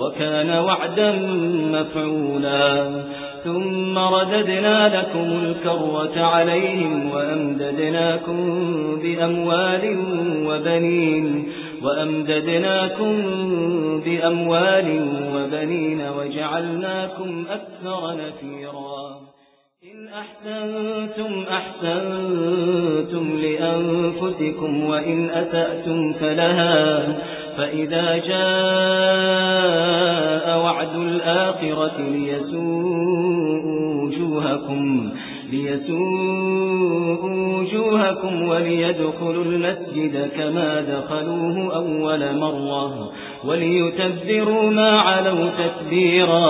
وكان وعدا مفعولا. ثم رددنا لكم الكرة عليهم وأمددناكم بأموال وبنين وأمددناكم بأموال وبنين وجعلناكم أكثر نفيرا. إن أحسنتم أحسنتم لأنفسكم وإن أسأتم فلها. فإذا جاء وعد الآخرة ليسوء وجوهكم ليسوء وجوهكم وليدخلوا المسجد كما دخلوه أول مرة وليتبروا ما علوا تتبيرا.